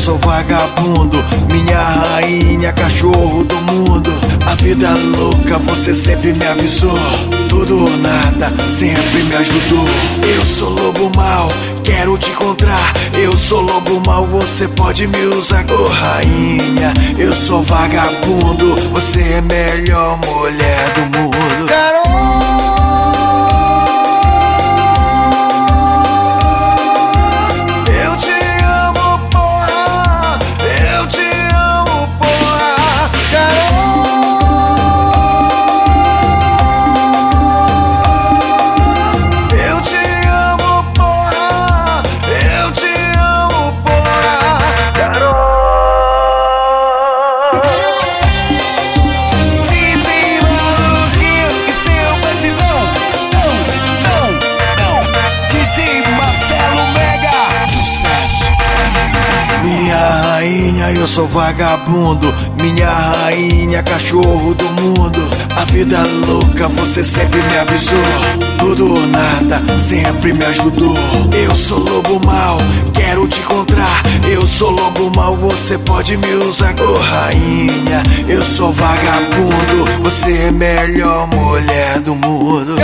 sou vagabundo. Minha rainha, cachorro do mundo. A vida é louca, você sempre me avisou. Tudo ou nada, sempre me ajudou. Eu sou lobo mal, quero te encontrar. Eu sou lobo mal, você pode me usar. Ô oh, rainha, eu sou vagabundo. Você é a melhor mulher do mundo. Rainha, eu sou vagabundo. Minha rainha, cachorro do mundo. A vida é louca, você sempre me avisou. Tudo ou nada, sempre me ajudou. Eu sou lobo mal, quero te encontrar. Eu sou lobo mal, você pode me usar. Oh, rainha, eu sou vagabundo. Você é a melhor mulher do mundo.